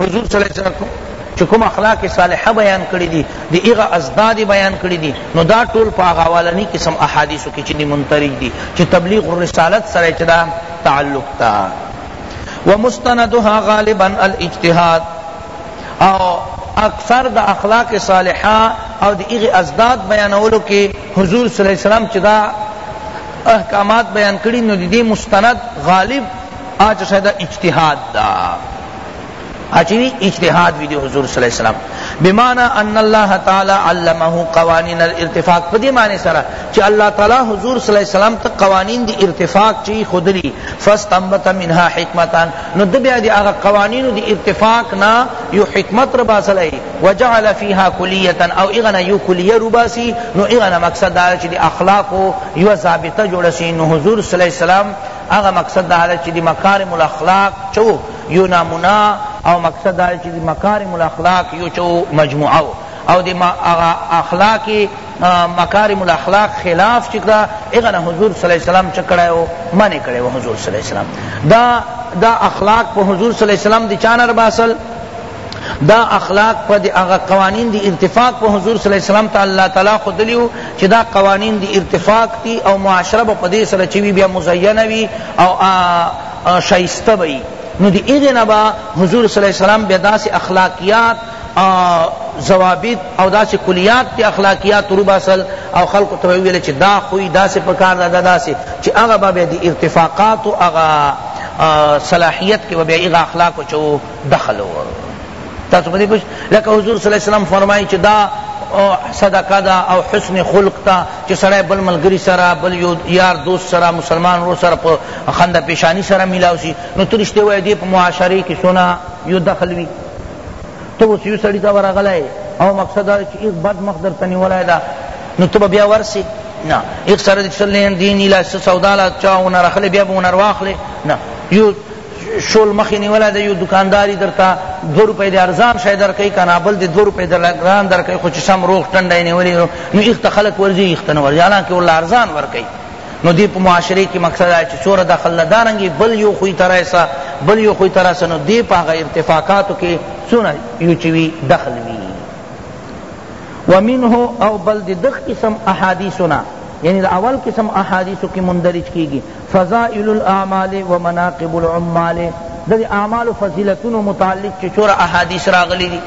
حضور صلی الله علیه وسلم چی کوم اخلاق صالحه بیان کړی دی دی ایغا ازداد بیان کړی دی نو دا ټول په هغه اولنی قسم احادیثو کې چې دی منطرج دی چې تبلیغ الرسالت سره چې دا تعلق تا ومستندها غالبا الاجتهاد او اکثر د اخلاق صالحه او د هغی اضداد بیانولو کی حضور صلی الله علیه وسلم چی دا احکامات بیان کړی نو دی مستند غالب آج شاید اجتهاد دا اچنی اجتهاد وی دی حضور صلی اللہ علیہ وسلم بمعنی ان اللہ تعالی علمه قوانین الارتفاق پدی معنی سرا چی اللہ تعالی حضور صلی اللہ علیہ وسلم تک قوانین دی ارتفاق چی خودلی فاستنبت منها حکمتان نو ده بیا دی هغه قوانینو دی اتفاق نا یو حکمت را باسلی وجعل فیها کلیتا او اغنا یو کلیه رو باسی نو اغنا مقصد دا چی دی اخلاقو یو ضابطه جوړ شي نو حضور صلی الله علیه وسلم هغه مقصد دا چی دی مکارم الاخلاق چو یو نامونا او مقصد دا چی دی مکارم الاخلاق یو چو مجموعه او د هغه اخلاق مکارم الاخلاق خلاف چی کړه هغه نه حضور صلی الله علیه وسلم چ کړه او منع کړه او حضور صلی الله علیه وسلم دا دا اخلاق په حضور صلی الله علیه وسلم دی چانر باسل دا اخلاق په دی هغه قوانین دی ارتفاق په حضور صلی الله علیه وسلم تعالی الله تعالی خود لیو چې دا قوانین دی ارتفاق تی او معاشره په دې سره چې بیا مزینه وی او شایسته وی نو دی ایغی نبا حضور صلی اللہ علیہ وسلم بیداس اخلاقیات او ضوابط او داسې کلیات پۀ اخلاقیاتو روباسل او خلقو ته بۀ ویل چې دا خوئ داسې پکار ده دا داسې چې هغه به بیا د ارتفاقاتو هغه صلاحیت کې به بیا هغه اخلاقو چې ؤ دخل ؤ تاسو پدې پوه لکه حضور صلی الله علیه وسلم فرمایي چې دا صدقه دا او حسن خلق تا چې سړی بل ملګری سره بل یو یار دوست سره مسلمان ورو سره په خنده پیشانی سره ملاوي نو ترشته وای دی په معاشره کې سونه یو دخل وی ته اوس یو سړی ته ورغلی او مقصد دا چې ایک بد مخ درته نیولی ده نو ته به بیا ورسې نه ایک سره د سلین دین اله څه سودا له چا ونه رخلې بیا به ونه واخلې نه یو شول مخې نیولی ده یو دکانداري درته دوه روپۍ د ارزان شی درکوي که نه بل د دوه روپۍ د ګران درکوي خو چې سم روغ ټنډی نیولی نو ایخ ته خلک ورځي ایخ ته نه ورځي حالانکې ورله ارزان ورکوي نو دی په معاشره کې مقصد آیا چې چوره دخل نه دارنګي بل یو خوی ترایسا بل یو خوی ترایسا نو دی په هغه ارتفاقاتو کې څونه یو چې وی دخل وی ومنه او بل د دغ قسم احادیثنا یعنی دا اول قسم احادیثو کې مندرج کیږي فضائل الاعمال ومناقب العمال د اعمال فضیلتونو متعلق چې چوره احادیث راغلي دي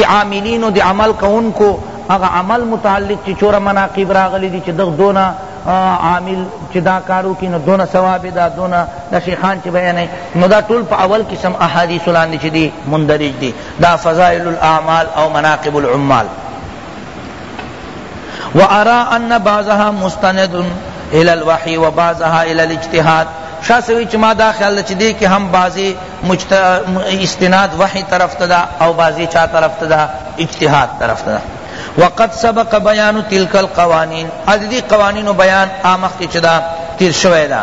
د عاملینو د عمل کوونکو هغه عمل متعلق چی چوره مناقیب راغلی دی چی دغ دونه عامل چی دا کارو کی نو دونه ثواب دا دونه دا شیخان چی بیانی نو دا ټول په اول قسم احادیث لاندی چی دی مندرج دی دا فضائل الاعمال او مناقب العمال وارا ان بعضها مستند الى الوحی وبعضها الى الاجتهاد شاہ سوی چی ما دا خیال چی دی کی ہم بعضی استناد وحی طرف ته ده او بعضی چا طرف ته ده اجتهاد طرف ته ده وقد سبق بیان تلک القوانین ادی قوانین بیان آمخ کی چدا تیر شوی ده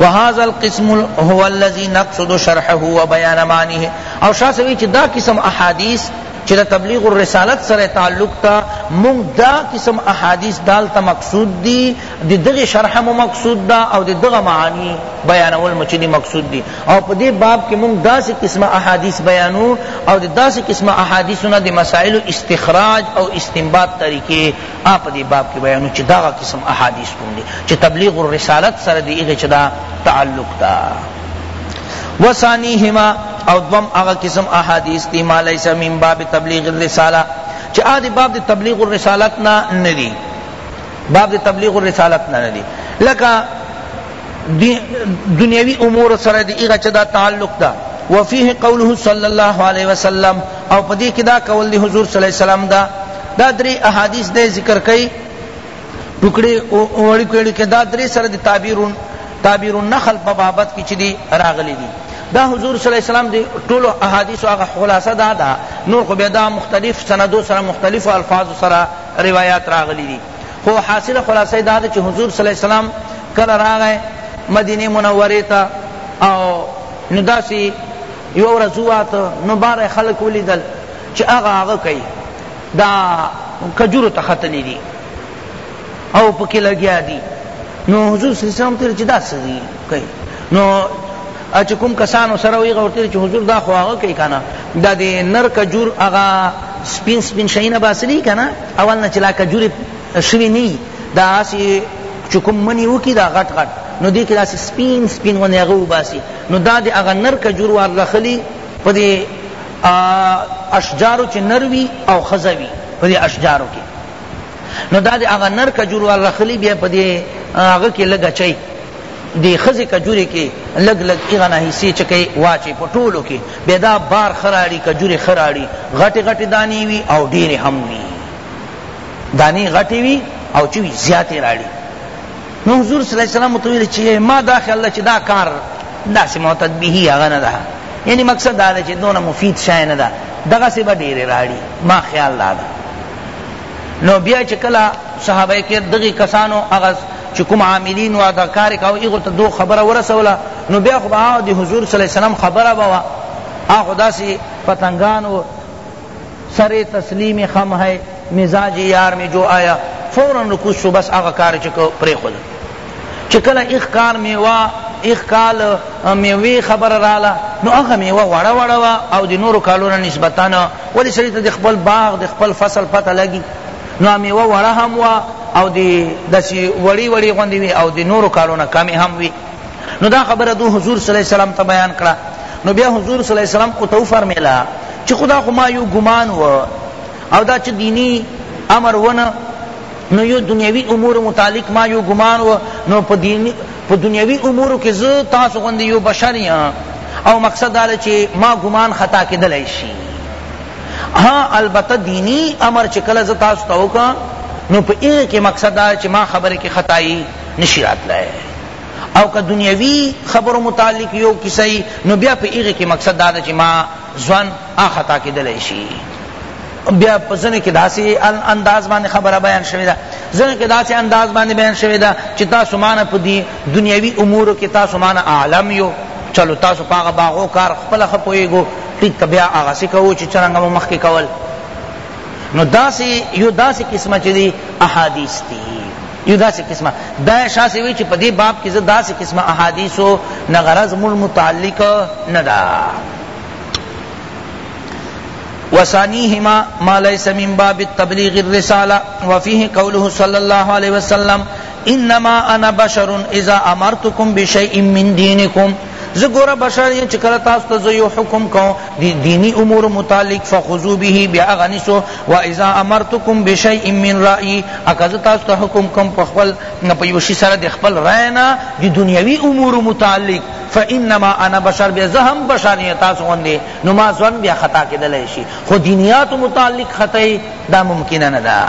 وهذا القسم هو الذي نقصد شرحه وبيان معنيه او شاہ سوی چی دا قسم احادیث چی دا تبلیغ الرسالت سر تعلق تا مونگ دا قسم احادیث دالتا مقصود دی د دغه شرح مو مقصود دا او د دغه معانی بیانول مو چنی مقصود دی او په دې باب کې مونږ داسې قسمه احادیث بیانو او د داسې قسمه احادیثو نه د مسائل استخراج او استنباط طریقې اپ دې باب کې بیانو چې دا قسم احادیث کوم دي چې تبلیغ الرسالت سره دی هغه چې دا تعلق دا وسانیهما او دوم هغه قسم احادیث دی ما لیس من باب تبلیغ الرساله چې ا دې باب د تبلیغ الرسالت نه ندی باب د تبلیغ الرسالت نه دی لکه دنیوی امور سره دی ایغا چه دا تعلق دا وفیه قوله صلی اللہ علیہ وسلم او پدی کدا قول دی حضور صلی اللہ علیہ وسلم دا دا دری احادیث دے ذکر کئی ٹکڑے اوڑی کوڑی کہ دا دری سر دی تعبیرون تعبیر النخل په بابت کې چدي راغلي دي دا حضور صلی الله علیه وسلم دی ټول احادیث او خلاصه دا دا نور خو بیا دا مختلف سندو سره مختلف الفاظ سره روایات راغلی دی خو حاصل خلاصه دا ده چې حضور صلی الله علیه وسلم کله راغی مدینه منوره ته او نو داسی یو ورځ واته نو بار خلک ولیدل چې هغه هغه کوي دا کجورو ته ختلی دي او پکې لګیا دي نو حضور صلی الله علیه وسلم ته چې دا څه دي کوي نو هغه چې کوم کسانو سره وي هغه ورته وایي چې حضور دا خو هغه کوي که نه دا د نر کجور هغه سپین سپین شیونه باسلي که نه اول نه چې لا کجورې شوي نه وي دا هسې چې کوم منی وکړي دا غټ غټ نو دې کې داسې سپین سپین غوندې هغه وباسي نو دا د هغه نر کجور وار راخلي په دې اشجارو چې نر وي او ښځه وي په دې اشجارو کې نو دا د هغه نر کجور وار راخلي بیا په دې هغه کې لږ اچوي دی ښځی کجوری کی لږ لږ ایغه نه حصی چکی واچی په ټولو کی بیا دا بار ښه راړی کجوری ښه راړی غټی غټی دانی وی او ډیری هم وی دانی غټی وی او چوی زیاتی راړی نو حضور صلی الله علیه وسلم تو ویل چی ما دا خیال ده چی دا کار داسې معتد به هغه نه ده یعنی مقصد دا ده چې دونه مفید شای نه ده دغه سی به ډیره راړي ما خیال دا ده نو بیا چی کله صحابه کرام دغی کسانو هغه چی کوم عاملین وا دا کار کاو ایغو ته دو خبره ورسوله نو بیا خو به دی حضور صلی الله علیه وسلم خبره به وا اخو داسی پتنگان و سر تسلیم خم ہے مزاج یار میں جو آیا فورا رکوز شو بس آغا کار چکو پریخود چې کله ایخ کال میوه ایخ کال میوه خبر رااله نو هغه میوه وړه وړه وا او د نورو کالونو نسبتا ولی سړی ته د خپل باغ د خپل فصل پته لګي نو میوه وړه هم وا او د دسی وړي وړي غوندې وي او د نورو کالونو کمی هم وي نو دا خبره دو حضور صلی الله علیه وسلم ته بیان کړه نو بیا حضور صلی الله علیه وسلم او تو فرمیلا چې خدا خو ما یو ګمان و او دا چه دینی امر ونه نو یو دنیوی امور متعلق ما یو گمان و نو په دینی په دنیوی امور کې زه تاسو غوندې یو بشر یم او مقصد دا چې ما گمان خطا کېدلی شي ها البته دینی امر چې کله زه تاسو ته وکړم نو په هغه کې مقصد دا چې ما خبره کې خطائی نشی راتلای او که دنیوی خبرو متعلق یو کسی نو بیا په هغه کې مقصد دا چې ما ځوان ا خطا کیدلای شی بیا په ځنه کې داسې انداز باندې خبره بیان شوې ده ځنه کې داسې انداز باندې بیان شوې ده چې تاسو مانه په دې دنیوي امورو کې تاسو مانه عالم یو چلو تاسو پاغه باغو کار خپل خپويګو ټیک بیا هغه څه کوو چې څنګه مو مخکې کول نو داسې یو داسې قسمه چې دي احادیث دي یو داسې قسمه دا شاه سوي چې په دې باب کې زه داسې قسمه احادیثو نه غرض مول متعلق نه ده وثانیهما ما لیس من باب التبلیغ الرسالہ وفیه قوله صلی اللہ علیہ وسلم انما انا بشر اذا امرتکم بشیء من دینکم زه ګوره بشر یم چې کله تاسو ته زه یو حکم کوم د دینی امور متعلق فخذو به بیا هغه نیسو و اذا امرتکم بشیء من رأی اکه زه تاسو ته حکم کوم په خپل په یو شي سره د خپل رأی نه د دنیوي امور متعلق فانما انا بشر بیا زه هم پشان یې تاسو غوندې نو ما ځوان بیا خطا کېدلی شي خو دینیاتو متعلق خطای دا ممکنه نه ده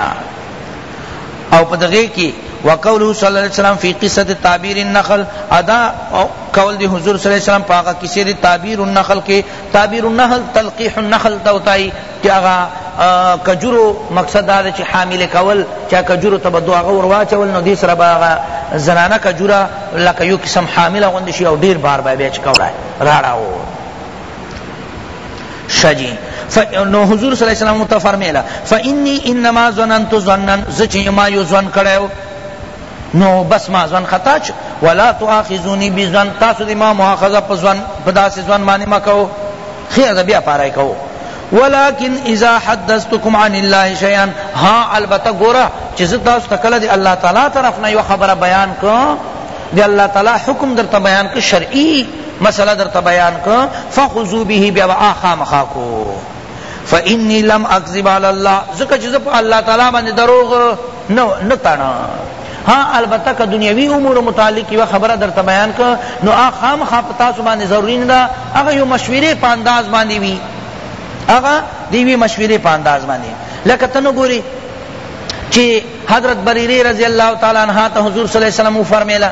او په دغې کې وقوله صلی الله علیه وسلم فی قصه تعبیر النخل ادا قول دی حضور صلی الله علیه وسلم پاغه کسی دی تعبیر النخل کې تعبیر النخل تلقیح النخل دوتای چی هغه کجورو مقصد دا ده چی حامل کول چی هغه کجورو ته به دو هغه ور واچول نو دی سره به هغه زنانه کجوره لکه یو قسم حامله غوندی شی او ډیر بار به بیا چی کوړای راړاو شجی نو حضور صلی الله علیه وسلم ته فرمیلا فانی انما ظننت ظنا زچ ما یو ظن کړو نو بس ما ځان خطا چ ولا تؤاخذوني بزن تاسو دې ما مؤاخذه په ځان په داسې ځان باندې ما کوو خیر ده بیا پاره کوو ولكن اذا حدثتكم عن الله شيئا ها البته ګورا چې زه تاسو ته کله دې الله تعالی طرف نه یو خبره بیان کوم دې الله تعالی حکم درته بیان کو شرعي مسله درته بیان کو فخذو به بیا آخا مخاکو فإني لم اکذب علی الله ځکه چې زه په الله تعالی باندې دروغ نه نه تانا ها البته که دنیوي امور متعلق یو خبره درته بیان ک نو اخام خاپ تاسو باندې ضروری نه ده هغه یو مشورې په انداز باندې وی هغه دیوی مشورې په انداز باندې لکه تنو ګوري چې حضرت بریری رضی الله تعالی عنها ته حضور صلی الله علیه وسلم فرمایله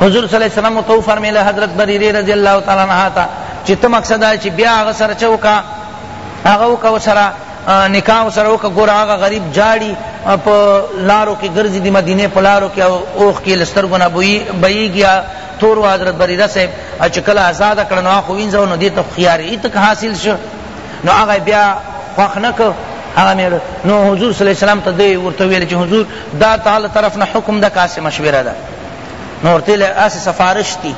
حضور صلی الله علیه وسلم تو فرمیله حضرت بریره رضی الله تعالی عنها تا چې ته مقصد دا چې بیا هغه سره چوکا هغه وکاو سره نکاح سره وکا ګور هغه غریب جاړي په لارو کې ګرځي د مدینه په لارو کې اوخ کې لستر ګنا بوي بيګیا تور حضرت بریره صاحب چې کله آزاد کړنو خو وینځو نو دې ته خيار ایت حاصل شو نو هغه بیا خوښ نه کړ هغه میړه نو حضور صلی الله علیه وسلم ته دی ورته ویل چې حضور دا تعالی طرف نه حکم ده کاسه مشوره ده نو ورته له اس سفارش دی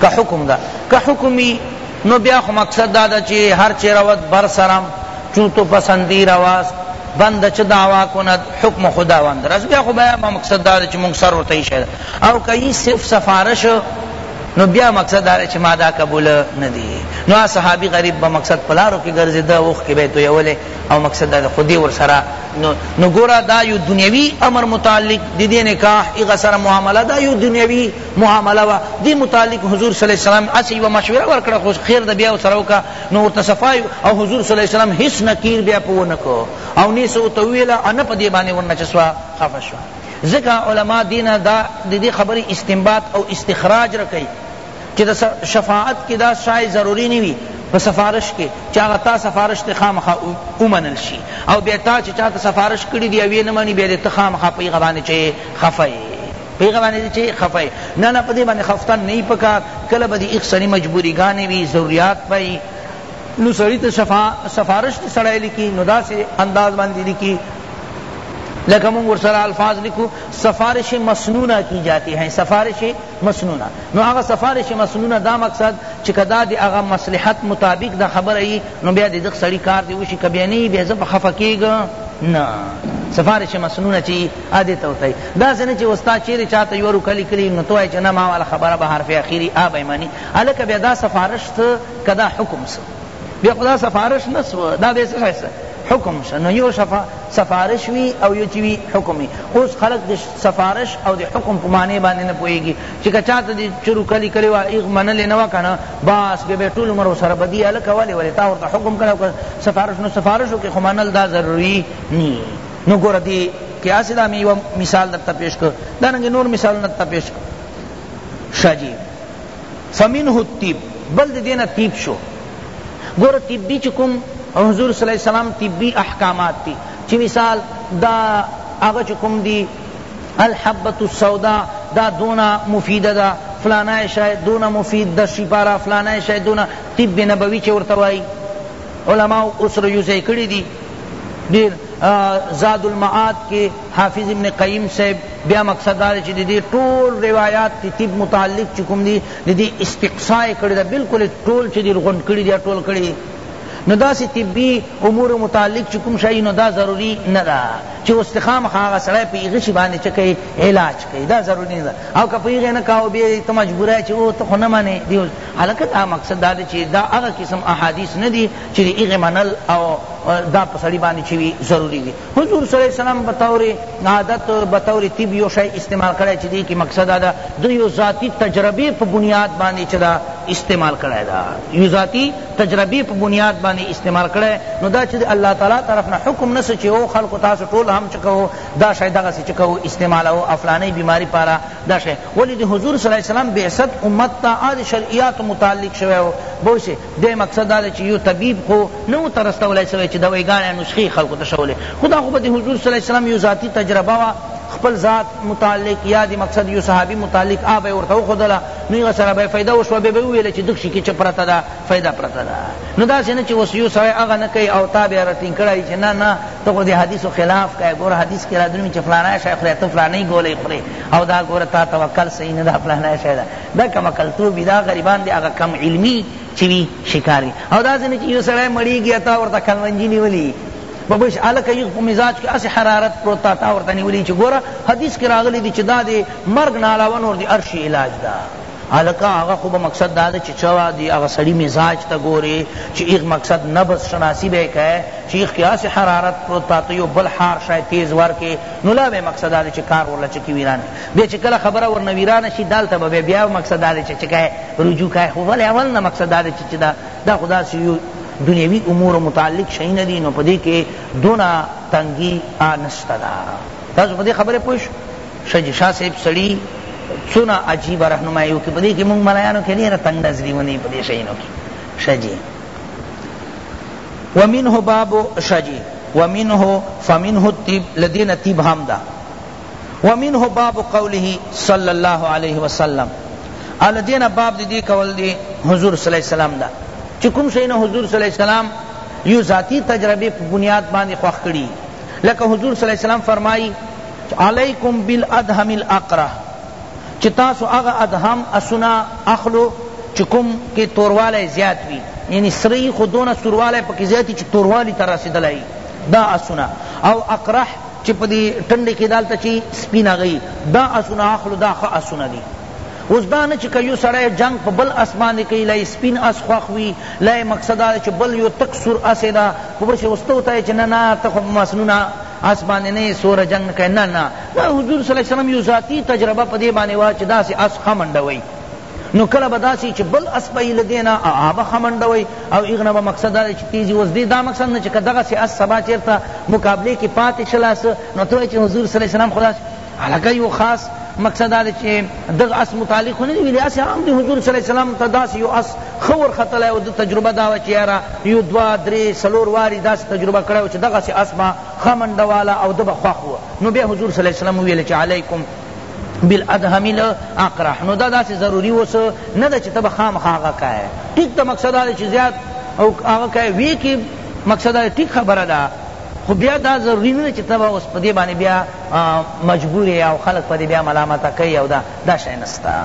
که حکم ده که حکمی نو بیا خو مقصد دا ده چې هر چه رود بر سرم چون تو پسندی رواز بند چه دعوا کند حکم خداوند رس بیا خو بیا مقصد دا ده چې مونږ سر ورته شهدا او کئی صرف سفارش نو بیا مقصد دا چې ما دا قبول نه دی نو صحابي غریب به مقصد پلارو کې ګرځیدا اوخ کې به تو یولې او مقصد دا خودي ور سره نو ګورا دا یو دنیوي امر متعلق د دې نکاح ای سره معامله دا یو دنیوي معامله وا دې متعلق حضور صلی الله علیه وسلم اسی و مشوره ورکړه خو خیر د بیا سره وکا نو ورته صفای او حضور صلی الله علیه وسلم هیڅ نکیر بیا پونه کو او نه سو تویلا ان په دې باندې ورنه چسوا خفشوا ځکه علماء دې نه دا د دې خبرې استنباط او استخراج را کوي چی د شفاعت کی دا شای ضروری نوی په سفارش کې چې هغه تا سفارش ته خامخا ومنل شي او بیا تا چې چاته سفارش کړی دی او یې نه مني بیا دې ته خامخا په هغه باندې چې خفه یې په هغه باندې چې خفه یې نه نه په دې باندې خفته نه پکار کله به دې اکثري مجبوري ګانې وي ضروریات پای نو سړی ته سفارش ته سړی لیکي نو داسې انداز باندې لیکي لکه مونږ ورسره الفاظ لیکو سفارش مسنونه کی جاتی ہیں سفارش مسنونه نو هغه سفارش مسنونه دا مقصد چې کدا دی هغه مصلحت مطابق دا خبره ای نو بیا دې دغ سړی کار دی وشي کبه نه بیا زپ خفه کیږي نه سفارش مسنونه چی عادت ہوتا ہے دا سنه چې وستا چیرې چاته یو کلی کلی نو توای چې نه ما والا خبره به حرف اخیری آ به معنی الک بیا دا سفارش کدا حکم سو بیا خدا سفارش نسو دا به څه حکم شه نو یو شفا سفارش وی او یو چی وی حکم وی اوس خلق د سفارش او د حکم په معنی باندې نه پوهیږي چې که چاته د چرو کلی کلی وا ایغ منلې نه وکنه باس به به ټول عمر سره بدی الک ولی ولی تا ورته حکم کړو سفارش نو سفارش کې خو منل دا ضروری نه نو ګور دی کې اسې دا می یو مثال درته پیش کړ دا نور مثال نه ته پیش کړ شاجی فمنه الطیب بل د دینه طیب شو ګوره طبی چې کوم حضور صلی الله علیه وسلم طبی احکامات دی چې مثال دا هغه چې کوم دی الحبت السودا دا دونا مفیده ده فلانا شاید دونا مفید ده شپارا فلانا شاید دونا طب نبوی چې ورته وایي علماء اوس رجوع کړي دي دیر زاد المعاد کې حافظ ابن قیم صاحب بیا مقصد دا چې د دې ټول روایات تی طب متعلق چې کوم دي د دې استقصاء کړی دا بالکل ټول چې دې غونډ کړی دی ټول کړی نو دا سی طبی امور متعلق چې کوم شای نو دا ضروری نه ده چې استخام هغه سړی په هغه شی باندې چې کوي علاج کوي دا ضروری نه ده او که په هغه نه کاو به ته مجبور چې او ته خو نه مانی دی حالکه دا مقصد دا چې دا هغه قسم احادیث نه دي چې هغه منل او دا په سړی باندې چې ضروری دي حضور صلی الله علیه وسلم بطور عادت بطور طب یو شی استعمال کړی چی دی کی مقصد دا ده د یو ذاتی تجربه په بنیاد باندې چی دا استعمال کړی دا یو ذاتی تجربه په بنیاد باندې استعمال کړی نو دا چی الله تعالی طرف نه حکم نس چی او خلق تاسو ټول هم چکو دا شی دغه سی چکو استعمال او افلانی بیماری پارا دا شی ولی دی حضور صلی الله علیه وسلم بعثت امت تا عاد شرعیات متعلق شوی او بوشه دی مقصد دا ده چی یو طبیب خو نه و تر استولای سوی چی دوای ګانی نسخی خلقو ته شولی خو دا خو به د حضور صلی الله علیه وسلم یو ذاتی تجربه وه خپل ذات متعلق یا دی مقصد یو صحابی متعلق آ به ورته وخودله نو هغه سره به فایده وشوه به به ویل چی دکشی کی چه پرته ده فایده پرته ده نو داسی نه چی وس یو سره هغه نه کوي او تا به رټین کړای چی نه نه ته خو دی حدیثو خلاف کوي ګور حدیث کې راځي چی فلانا شیخ له تو فلانی ګولې خوري او دا ګور تا توکل صحیح نه ده فلانا شیخ دا کم عقل توب وي دا غریبان دي هغه کم علمي چې وي شکار وي او داسې نه چې یو سړی مړېږي او تا ورته کلمنجي نیولي په بش هلکه یو په مزاج کې هسې حرارت پروت تا تا ورته نیولي چې ګوره حدیث کې راغلي دي چې دا د مرګ نه علاوه نور د هر شي علاج ده الکه هغه خو به مقصد دا ده چې چوا دی هغه سړی مزاج ته ګوري چې ایغ مقصد نبض شناسی به کوي چې ایغ کې هسې حرارت پروت تا ته یو بل حار شای تیز ورکې نو لا به مقصد دا ده چې کار ورله چکي ویران بیا چی کله خبره ورنه ویرانه شی دالته به بیا مقصد دا دی چی چی کای رجوع کای خو ولی اول نه مقصد دا دی چی چی دا دا خو داسی یو دنیوی امور متعلق شیونه دی نو پدی کی دونه تنگی آ نشته دا تاسو پدی خبره پوه شو شه جی شاه صاحب سړی څونه عجیب رهنمایي وکړي په دې کې موږ ملایانو کې ډېره تنګ نظري ونی په دې شیانو کې ښه جی ومنه باب ښه جی ومنه فمنه الطب لدین طب هم ده ومنه باب قوله صلی الله علیه وسلم او له دې نه باب د دې قول دی حضور صلی الله علیه وسلم دا چې کوم شی نه حضور صلی الله علیه وسلم یو ذاتی تجربه په بنیاد باندې خوښ کړي لکه حضور صلی الله علیه وسلم فرمایي علیکم بالادهم الاقره چې تاسو هغه ادهم اسونه اخلو چې کوم کې توروالی زیات وي یعنی سری خو دونه سوروالی پکې زیات چې توروالی ته رسېدلی دا اسونه او اقرح چی په دی ټنډی کی دالته چی سپینه غی دا اسونه اخلو دا ښه اسونه دی اوس دا نه چی که یو سړی جنګ په بل اس باندی کئی لای سپین اس خوښ وی لای مقصد دا چی بل یو تک سور اس دا خو بس اوس ته ورته چی نه نه ته خو په مسنونه اس باندی نه سور جنګ نه کئی نه نه حضور صلی الله علیه وسلم یو ذاتی تجربه په دی باندی وا چی داسی اس ښه منډه وئی نو کله به داسی چی بل اس به یی له دی نه آبه ښه منډه وی او هغه نه به مقصد دا چی تیزی اوس دی دا مقصد نه چی که دغسی اس سبا چیرته مقابله کی پاتی شلاس نو ته وایی چی حضور صلی الله علیه وسلم خو داسی هلکه یو خاص مقصد دا چی دغ اس متعلق خو نه دی ویلی اسی عام دی حضور صلی الله علیه وسلم ته داسی یو اس ښه ورختلی او د تجربه دا وه چی یاره یو دوه درې څلور واری داسی تجربه کړی و چی دغسی اس به ښه منډه واله او ده به خوښ و نو بیا حضور صلی الله علیه وسلم وویل چی علیکم بالادهم الاقرح نو دا داسې ضروری اوس نه ده چې ته به خامخا هغه کای ټیک ته مقصد دا چې زیات او هغه کای وی کې مقصد دا ټیک خبره ده خو بیا دا ضروری نه چې ته به اوس په دې باندې بیا مجبور یا او خلق په دې بیا ملامت کوي او دا دا شی نستا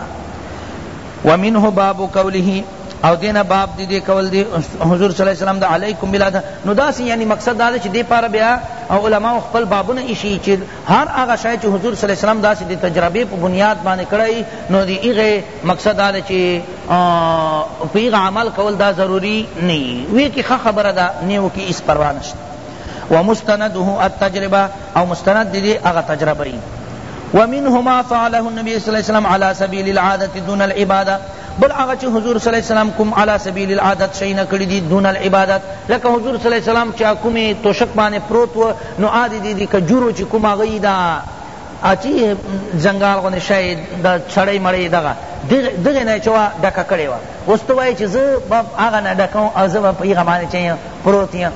ومنه باب قوله او دینا باب دی دی کول دی حضور صلی الله علیه وسلم دا علیکم بلاد نو دا سی یعنی مقصد دا چې دی پاره بیا علماء خپل بابونه ایشی چې هر هغه شی چی حضور صلی الله علیه وسلم داسی دی تجربه په بنیاد باندې کړی نو دی هغه مقصد دا چی په هغه عمل کول دا ضروری نه وی کی خبره دا نیو کی اس پروا نشته ومستنده التجربه او مستند دی هغه تجربه ای ومنهما فعله النبي صلی الله علیه وسلم على سبیل العادت دون العباده بل هغه چې حضور صلی الله علیه وسلم کوم علی سبیل العادت شینا کړی دی دون العبادت لکه حضور صلی الله علیه وسلم چې کومه توشک باندې پروت و نو آ دی دی دی کجورو چی کوم هغه دا اچی جنگال غونه شای د چړی مړی دغه دغه نه چوا ډکه کړی و اوس ته وای چې زه به هغه نه ډکم او زه به پیغه باندې چې پروت یم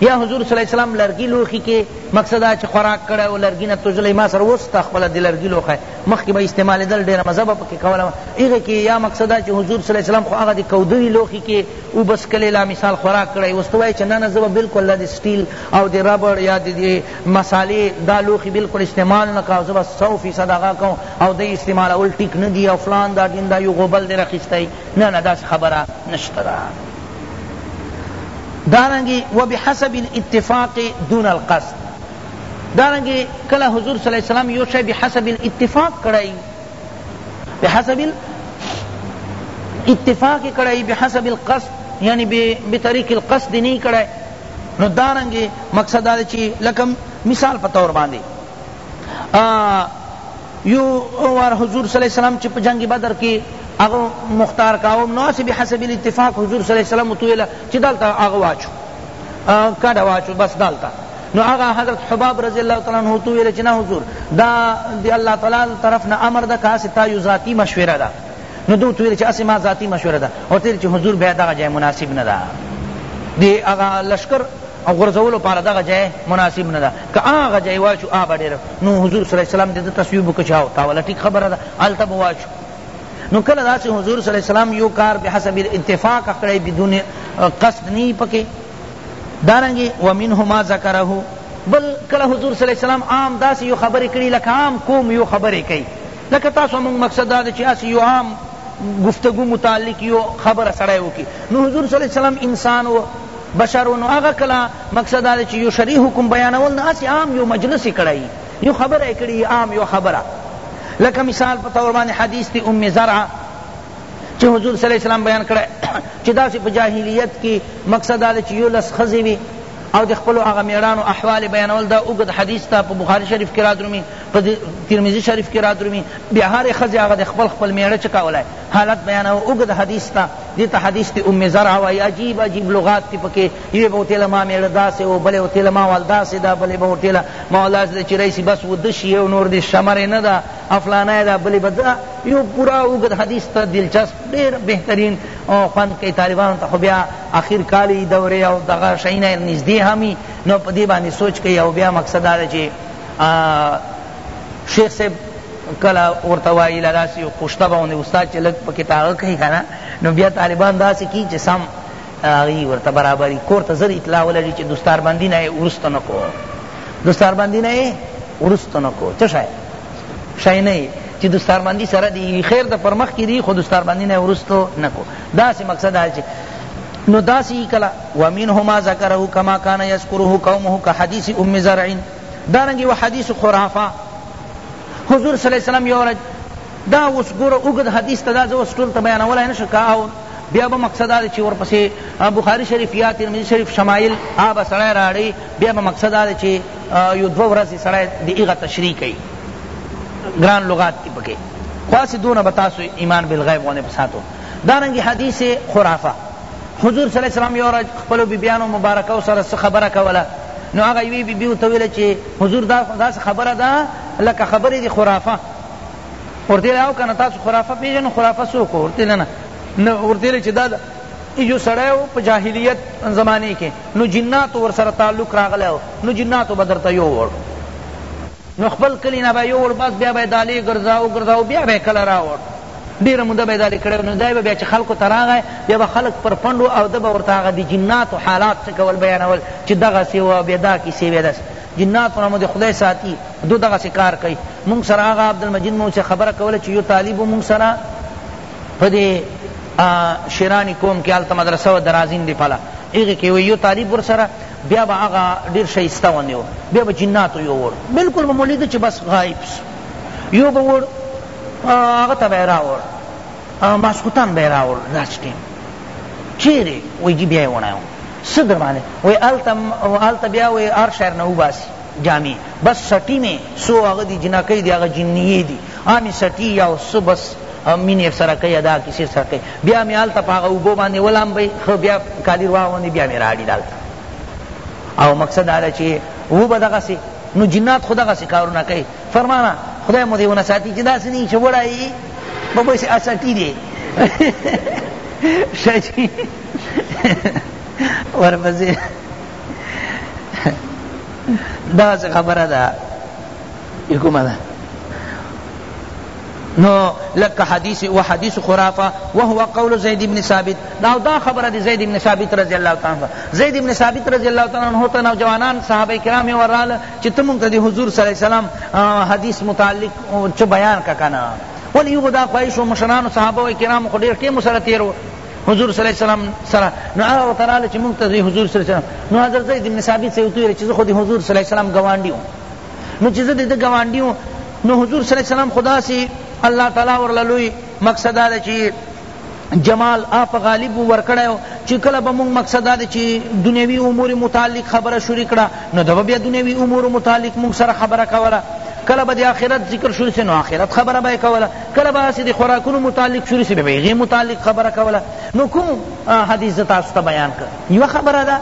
یا حضور صلی الله علیه وسلم لرګی لوخی کې مقصد دا چې خوراک کړی او لرګی نه تجلی ما سره اوس ته خپله د لرګي لوخی مخکې به استعمالېدل ډېره مزه به پکې کوله هغه کې یا مقصد دا چې حضور صلی الله علیه وسلم خو هغه د کودوي لوخي کې او بس کلی لا مثال خوراک کړی اوس ته وایې چې نه نه زه به بلکل د سټیل او د ربړ یا د دی مسالې دا لوښی بلکل استعمال نه کا او زه به سو فیصد هغه کوم او دی استعمالول ټیک نه دی او فلان دا ډین دا یو غوبل دی راخیستی نه نه داسی خبره نشته ده دارنګه وبحسب الاتفاق دون القصد دارنګه کله حضور صلی الله علیه وسلم یو شی بحسب الاتفاق کړی بحسب الاتفاق کړی بحسب القصد یعنی بطریق القصد نه کړی نو دارنګه مقصد دا دی چی لکه مثال په طور باندې یو وار حضور صلی الله علیه وسلم چې په جنگ بدر کې هغه مختار کاوم نو اسی بحسب الاتفاق حضور صلی الله علیه وسلم تو ویلا چې دالتا هغه واچو کډه واچو بس دالتا نو هغه حضرت حباب رضی الله تعالی عنہ تو ویل چې نه حضور دا دی الله تعالی طرف نه امر ده کاسه تا یو ذاتی مشوره ده نو دو تویل چې اسی ما ذاتی مشوره ده او تیر چې حضور بیا دغه جای مناسب نه ده دی هغه لشکر او غرزولو پار دغه جای مناسب نه ده که هغه جای واچو آ بډیر نو حضور صلی الله علیه وسلم دې تصویب وکچاو تا ولا ټیک خبره ده الته واچو نو کله داسې حضور صلی الله علیه وسلم یو کار به حسب الاتفاق کړی بدون قصد نه پکې دارنګي ومنهما ذکره بل کله حضور صلی الله علیه وسلم عام داسې یو خبرې کړي لکه عام کوم یو خبرې کوي لکه تاسو مونږ مقصد دا دی چی اسی یو عام گفتگو متعلق یو خبر سڑے وکی نو حضور صلی اللہ علیہ وسلم انسان و بشر و نو آغا کلا مقصد دا دی چی یو شریع حکم بیانول نو اسی عام یو مجلس کڑائی یو خبر اکڑی عام یو خبر لکه مثال په تور باندې حدیث تی ام زرع چی حضور صلی اللہ علیہ وسلم بیان کڑے چی دا سی په جاہلیت کی مقصد دا دی چی یو لس خزی وی او د خپل هغه میړانو احوال بیانول دا اوږد حدیث ته په بخاری شریف کې را درومي په ترمذی شریف کی رادرومی بیا هر ښځی هغه د خپل خپل میړه چه کولای حالت بیانوه اوږد حدیث تا دیته حدیث تی ام زرع وای عجیب عجیب لغات تی پکی یوی به وتیله ما میړه داسې و بله وتیله ما وال داسې ده بله به وتیله ما وال داسې ده چې رئیسی بس وده شي او نور دې شمرې نه ده افلانه ده بله به ده یو پورا اوږد حدیث تا دلچسپ ډېر بهترین او خوند کوي طالبانو ته خو بیا اخیر کالی دورې او دغه شیونه نږدې همي نو په دې باندې سوچ کوي او بیا مقصد دا ده چې آ شیخ صاحب کله ورته وایي له داسې یو خوشته باندې استاد چې لږ پکې تاغه کوي که نه نو بیا طالبان داسې کي چې سم هغه ورته برابري کور ته زر اطلاع ولري چې دستاربندي نه یې وروسته نه کو دستاربندي نه یې وروسته نه کو څه شی شی نه چې دستاربندي سره دی خیر د پرمخ کې دی خو دستاربندي نه وروسته نه کو داسې مقصد دا چې نو داسې کله ومنه ما ذکره کما کان یذکره قومه کحدیث ام زرع دارنګ یو حدیث خرافه حضور صلی الله علیه وسلم یو ورځ دا اوس ګوره اوږد حدیث ته دا زه اوس ټول ته بیانولی نه شم که او بیا به مقصد دا چې ورپسې بخاری شریف یا ترمذي شریف شمایل آ به سړی راړی بیا به مقصد دا چې یو دوه ورځې سړی د هغه تشریح کوي ګران لغات دی پکې خاص دونه بتاسو ایمان بالغیب ونه پساتو دارنګ حدیث خرافه حضور صلی الله علیه وسلم یو ورځ خپل بیبیانو مبارکو سره څه خبره کوله نو هغه یوې بیبي ورته ویله چې حضور دا داسې خبره ده لکه خبرې دي خرافه ورته ویله او که نه تاسو خرافه پېژنو خرافه څوک و ورته ویله نه نو ورته ویله چې دا یو سړی و په جاهلیت زمانې کې نو جناتو ورسره تعلق راغلی و نو جناتو به درته یووړ نو خپل کلی نه به یې یووړ بس بیا به یې دالې ګرځاو ګرځاو بیا به یې کله راوړ ډېره موده به یې دالې کړی نو ځای به بیا چې خلکو ته راغی بیا به خلک پر پنډ وو او ده به ورته هغه د جناتو حالات څه کول بیانول چې دغسې وه بیا دا کیسې بیا داسې جناتو نه مو دې خدای ساتي دو دغسې کار کوي موږ سره هغه عبدالمجید مو چې خبره کوله چې یو طالب وو موږ سره په دې شیرانی کوم کې هلته مدرسه وه درازین دې پله هغې کې یو طالب ورسره بیا به هغه ډیر شایسته غوندې و بیا به جناتو یووړ بلکل به مو لیده چې بس غایب سو یو به وړ هغه ته به یې راوړ ماسخوتن به یې راوړ داسې ټیم چیرې وایي جي بیا یې وړی څه در باندې وایي هلته بیا وایي هر شهر نه وباسي جامې بس سټي مې څو هغه دي جنکۍ دي هغه جنیې دي آمی سټی یا سو بس مینې سره کوي دا کیسې سره کوي بیا مې هلته په هغه اوبو باندې ولامبي خو بیا کالي واغوندي بیا مې راړي دلته او مقصد دا ده چې وبه دغسې نو جنات خو دغسې کارونه کوي فرمانا خدای مو دې ونه ساتي چې داسې نه وي چې وړایي په بس اسټي دی ښه جي ورپسې داسې خبره ده یې کومه ده نو لك حديث وحديث خرافة وهو قول زيد بن ثابت نو دا خبر دی زید بن ثابت رضی اللہ تعالی عنہ زید بن ثابت رضی اللہ تعالی عنہ ته نوجوانان صحابه کرام ورال چې تم ته دی حضور صلی الله علیه وسلم حدیث متعلق چ بیان کا کنا ولی یو دا خواہش و مشران صحابه کرام خو ډیر ټیم سره تیر حضور صلی الله علیه وسلم سره نو هغه وتراله چې مونږ ته حضور صلی الله علیه وسلم نو حضرت زید بن ثابت سے وتوی چې خو دی حضور صلی الله علیه وسلم گوانډیو نو چی زه د ده ګاونډی وم نو حضور صلی الله علیه وسلم خو داسی الله تعالی ورله لوی مقصد دا ده چی جمال آ په غالب ورکړی و چی کله به مونږ مقصد دا ده چی دنیوی امور متعلق خبره شروع کړه نو ده بیا دنیوی امور متعلق مونږ سره خبره کوله کله به د آخرت ذکر شروع سی نو آخرت خبره به کوله کله به اسی د خوراکونو متعلق شروع سی به غی متعلق خبره کوله نو کوم حدیث تاسو ته بیان کړ یو خبره ده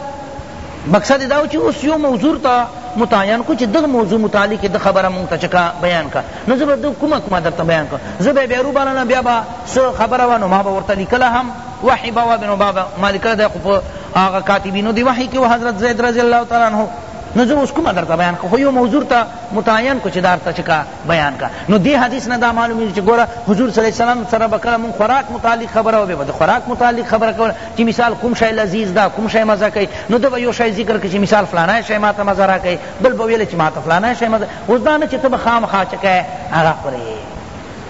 مقصد دا و چې اوس یو موضوع ته متعین کو چې دغه موضوع متعلق د خبره مونږ ته چکا بیان کا نو زه به د کومه کومه درته بیان کا زه به بیرو بالا بیا به سو خبره وانه ما به ورته لیکله هم وحی بوا بنو بابا مالک دا خو هغه کاتبینو دی وحی کې حضرت زید رضی الله تعالی عنہ نو زه اوس کومه درته بیان کو خو یو موضوع ته متعین کو چې دارته چکا بیان کا نو دی حدیث نه دا معلومی چې ګوره حضور صلی الله علیه وسلم سره بکله مون خوراک متعلق خبره او به خوراک متعلق خبره کول چې مثال کوم شی لذیذ دا کوم شی مزه کوي نو دا یو شی ذکر کوي چې مثال فلانا شی ماته مزه را کوي بل به ویل چې ماته فلانا شی مزه اوس دا نه چې ته خام خا چکه هغه خوري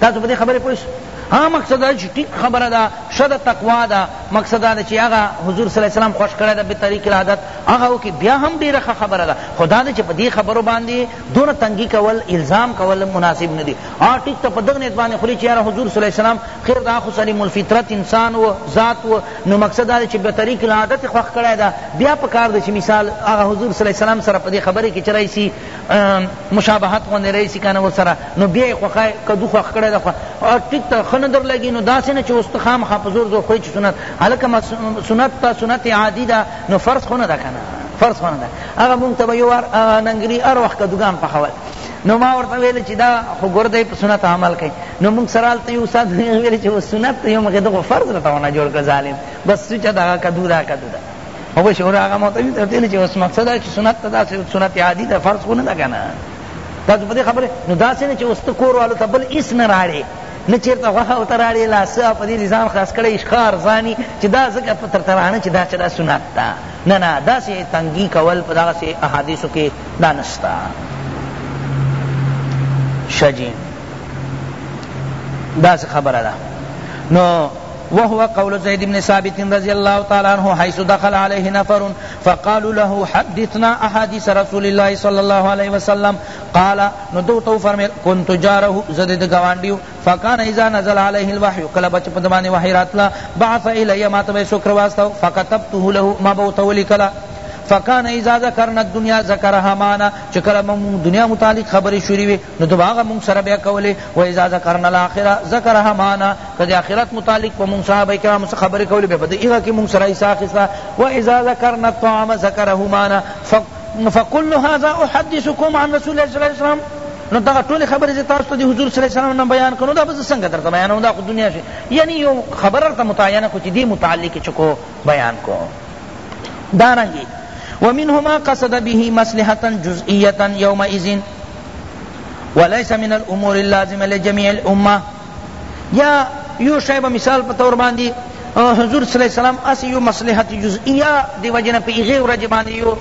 تاسو په دې خبره پوه ها مقصد دا چې ټیک خبره ده شد تقوا ده مقصد دا چې هغه حضور صلی الله علیه وسلم خوش کړه ده به طریق العادت هغه کې بیا هم ډیره خبره ده خدا دې چې په دې خبرو باندې دونه تنګی کول الزام کول هم مناسب نه دی ها ټیک ته په دغه نیت باندې خوري چې یاره حضور صلی الله علیه وسلم خیر دا خو سلیم الفطرت انسان و ذات و نو مقصد دا چې به طریق العادت خوښ کړی دا بیا په کار دی چې مثال هغه حضور صلی الله علیه وسلم سره په دې خبرې کې چرای سی مشابهت غوندې رئیسی کنه ور سره نو بیا یې خوښای کدو خوښ کړی دا خو ټیک ته خنه در لګی نو داسې نه چې اوس ته خامخا په زور زور خوري چې سنت هلکه سنت ته سنت عادي ده نو فرض خو نه ده کنه فرض خو نه ده هغه مونږ ته به یو وار ننګري هر وخت کدوګان پخول نو ما ورته ویل چې دا خو ګرده په سنت عمل کوي نو موږ سره هلته یو استاد ویل چې سنت ته یو مخې دغه فرض راته ونه جوړ کړه ظالم بس سوچه دغه کدو دا کدو دا او به شعور هغه ما ته ویل چې اوس مقصد دا چې سنت ته داسې سنت عادي ده فرض خو نه ده که نه تاسو په دې خبرې نو داسې نه چې اوس ته کور والو ته بل هېڅ نه راړې نه چیرته غوښه او تراړې لاسه په دې ځان خلاص کړی ښکار ځاني چې دا ځکه په ترترانه چې دا چې دا سنت ده نه نه داسې تنګي کول په دغسې احادیثو کې دا نشته ښه جي داسې خبره ده نو وهو قول زيد بن ثابت رضي الله تعالى عنه حيث دخل عليه نفر فقالوا له حدثنا أحاديث رسول الله صلى الله عليه وسلم قال ندوتو فرمي كنت جاره زدد گوانديو فکان اذا نزل علیه الوحی کله بچ په دبانې وحی راتله بعث الیه ما تبه شکر واستو فکتبته له ما بوته ولیکلا فکان اذا ذکرنا الدنيا ذکرها معنا چې کله موږ دنیا متعلق خبرې شروع وي نو دغه هغه موږ سره بیا کولې و اذا ذکرنا الاخره ذکرها معنا کله اخرت متعلق په موږ صحابه کرام سره خبرې کولې به دغه کې موږ سره ایسا خسا و اذا ذکرنا الطعام ذکره معنا نو فکل هذا احدثکم عن رسول الله صلی الله علیه وسلم نو دغه ټول خبرې زه تاسو ته د حضور صلی الله علیه وسلم نه بیان کړو دا به زه څنګه درته بیانوم دا خو دنیا شي یعنی یو خبر درته متعینه کو چې دې متعلق چې کو بیان کو دارنګي ومنهما قصد به مصلحة جزئية يومئذ وليس من الأمور اللازمة لجميع الأمة یا یو شای به مثال په طور باندی حضور صلی اللہ علیہ وسلم اس یو مصلحت جزئیہ دی وجنہ پی غیر ورج باندی یو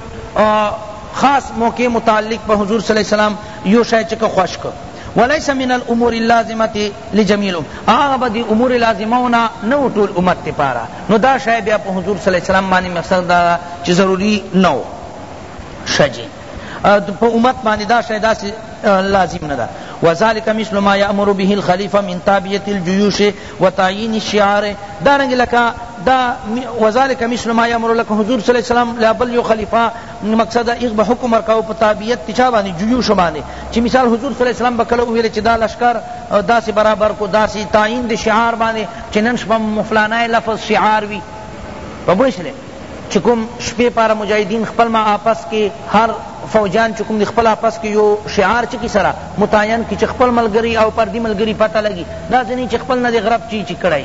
خاص موقع متعلق پا حضور صلی اللہ علیہ وسلم یو شای چک خوش کو ولیس من الامور اللازمت لجمیل آغا با دی امور لازمونا نو طول امت تی پارا نو دا شای بیا پا حضور صلی اللہ علیہ وسلم معنی مقصد دا چی ضروری نو شجی په امت باندې دا شی داسې لازم نه ده وذلك مثل ما يأمر به الخليفة من تابعية الجيوش وتعيين الشعار دارنگ لکا دا وذلك مثل ما يأمر لك حضور صلی اللہ علیہ وسلم لابل یو خلیفہ مقصد ایک به حکم ورکاو په تابعیت تچا باندې جیوش باندې چې مثال حضور صلی الله علیه وسلم بکله ویل چې دا لشکر داسې برابر کو داسې تعیین د شعار باندې چې نن شپه مفلانه لفظ شعار وی په بوښله چه کوم شپی پاره مجاهدین خپل ما آپس کی هر فوجیان چه کوم دی خپل آپس کی یو شعار چه کی سره متعین کی چه خپل ملګری او پردی ملګری پته لګی داسی نی چه خپل نه دی غرب چی چی کړی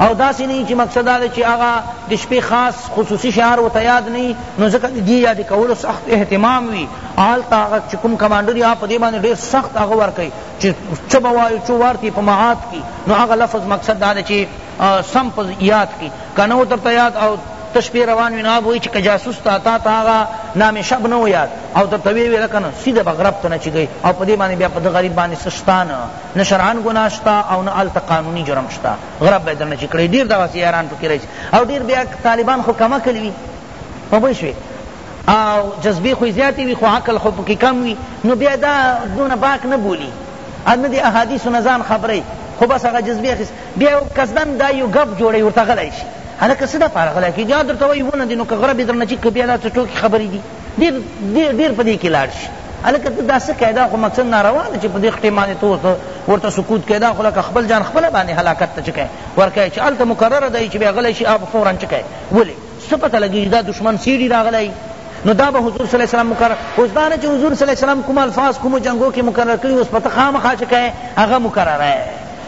او داسی نی چه مقصد دا دی چه هغه دی شپی خاص خصوصی شعار ورته یاد نه وی نو ځکه دی دی یاد کولو سخت اهتمام وی هلته هغه چه کوم کمانډر یا په دی باندی ډیر سخت هغه ورکی چه چه به وایو چه وارتی په معاد کی نو هغه لفظ مقصد دا دی چه سم په یاد کی که نه وو درته یاد او ته شپې روان وې نو هغه به وایي چې که جاسوس تا تاته هغه نام شب نه وو یاد او درته ویې ویله که نه سیده به غرب ته نه چګی او په دې باندې بیا په ده غریب باندې څه شته نه نه شرعا ګناه شته او نه هلته قانوني جرم شته غرب به یې درنه چګ کړی ډېر دغسې یاران پکې راځي او ډېر بیا طالبان خو کم عقل وي په پوه شوې او جذبې خو یې زیاتې وي خو عقل خو پکې کم وي نو بیا دا دونه باک نه بولي او نه د احادیثو نه ځان خبروي خو بس هغه جذبې اخیست بیا یو قصدن دا یو ګپ جوړوي ورته غلی شي هلکه څه دپاره غلی کېږي هغه درته وایي ونه دی نو که غره بې درنه چیک کړي بیا دا څه ټوکې خبرې دي ډېر ډېر په دې کې لاړ شي هلکه ته دا څه کوې دا خو مقصد ناروا ده چې په دې خټې باندې ته ورته ورته سکوت کوې دا خو لکه خپل ځان خپله باندې هلاکت ته چې کوې ورکوې چې هلته مقرره دی چې بیا غلی شي هغه به فورا چې کوې ولې څه پته لګېږي دا دښمن سیډي راغلی نو دا به حضور صلی الله علیه وسلم مقرر اوس دا نه چې حضور صلی الله علیه وسلم کوم الفاظ کوم جنگو کې مقرر کړي اوس پته خامخا چې کوې هغه مقرره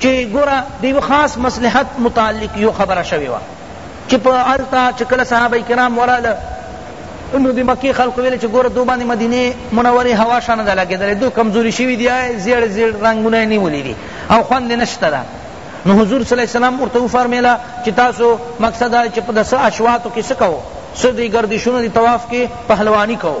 چی گورا دیو خاص مصلحت متعلق یو خبر شوی وا چی پا علتا چی کل صحابہ کرام ورال نو دی مکی خلق ویل چی گورا دو باندی مدینه منوری هوا شانه دا لگی دلی دو کمزوری شوی دی آئے زیر زیر رنگونه نیولی دی او خوند نشتا دا نو حضور صلی اللہ علیہ وسلم ورته فرمیلا چی تاسو مقصد آئے چی پا دس اشواتو کی سکو سو دی گردشونو دی طواف کی پہلوانی کو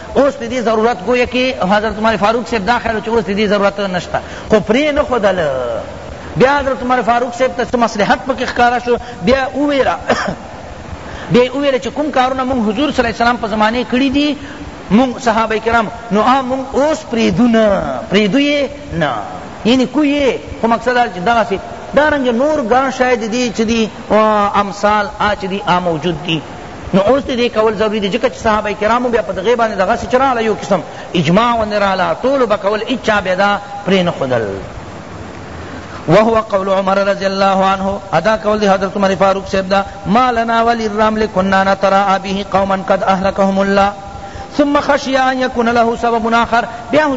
اوس د دې ضرورت ګویا کې حضرت عمر فاروق صاحب دا خیال چې اوس د دې ضرورت نشته خو پرې نه ښودل بیا حضرت عمر فاروق صاحب ته څه مصلحت پکې ښکاره شو بیا وویله بیا وویل چې کوم کارونه مونږ حضور صلی الله علیه وسلم په زمانه کړی دي مونږ صحابه کرام نو آ مونږ اوس پریدو نه پریدو یې نه یعنی کوی خو مقصد دا چې دغه سي دارنګ نور ګڼ شاید دي چې دي امثال آ چې دي آ موجود دي نو اوس ته دې کول ضروری دی ځکه چې صحابه کرامو بیا په دغه باندې دغه څه چراله یو قسم اجماع ونه رااله ټول به کول اچا بیا دا پرې نه خدل وهو قول عمر رضی اللہ عنہ ادا قول دی حضرت عمر فاروق صاحب دا ما لنا ولی الرمل کننا نتراء به قوما قد اهلكهم الله ثم خشی ان یکون له سبب آخر بیا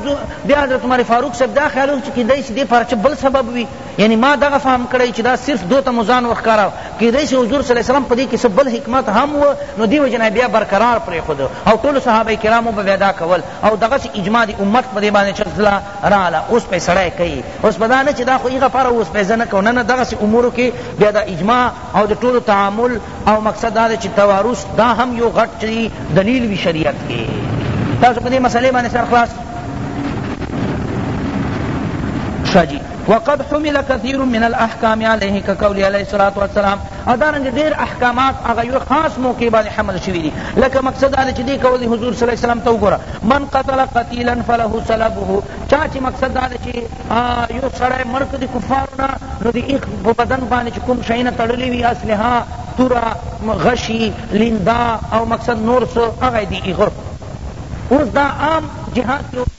حضرت عمر فاروق صاحب دا خیال چې کیدای شي دې پر بل سبب وي یعنی ما دغه فهم کړی چی دا صرف دو ته مو ځان وښکاره کیدای سی حضور صلی الله علیه وسلم په دې کې څه بل حکمت هم و نو دی وجې نه بیا برقرار پریښود او ټولو صحابه کرامو به بیا دا کول او دغسی اجماع د امت په دې باندې چک تله راغله اوس پې سړی کوي اوس به دا نه چی دا خو هغه پاره اوس پې زه نه کوم نه نه دغسی امورو کې بیا دا اجماع او د ټولو تعامل او مقصد دا دی چی توارث دا هم یو غټ چی دلیل وی شریعت کی تاسو په دې مسئلې باندې سر خلاص شاجی وقد حمل كثير من الاحکام علیه كقول علیه الصلاة والسلام ادارنګ ډیر احکامات هغه یو خاص موقع باندې حمل شوی دي لکه مقصد دا چې دی قول حضور صلی الله علیه وسلم ته وګوره من قتل قتیلا فله سلبه چا چې مقصد دا چې یو سړی مړ کړ د کفارو نه نو د هغه په بدن باندې چې کوم شیونه تړلي وي اسلحه توره غشي لینده او مقصد نور څه هغه یې د هغه اوس دا عام جهاد کې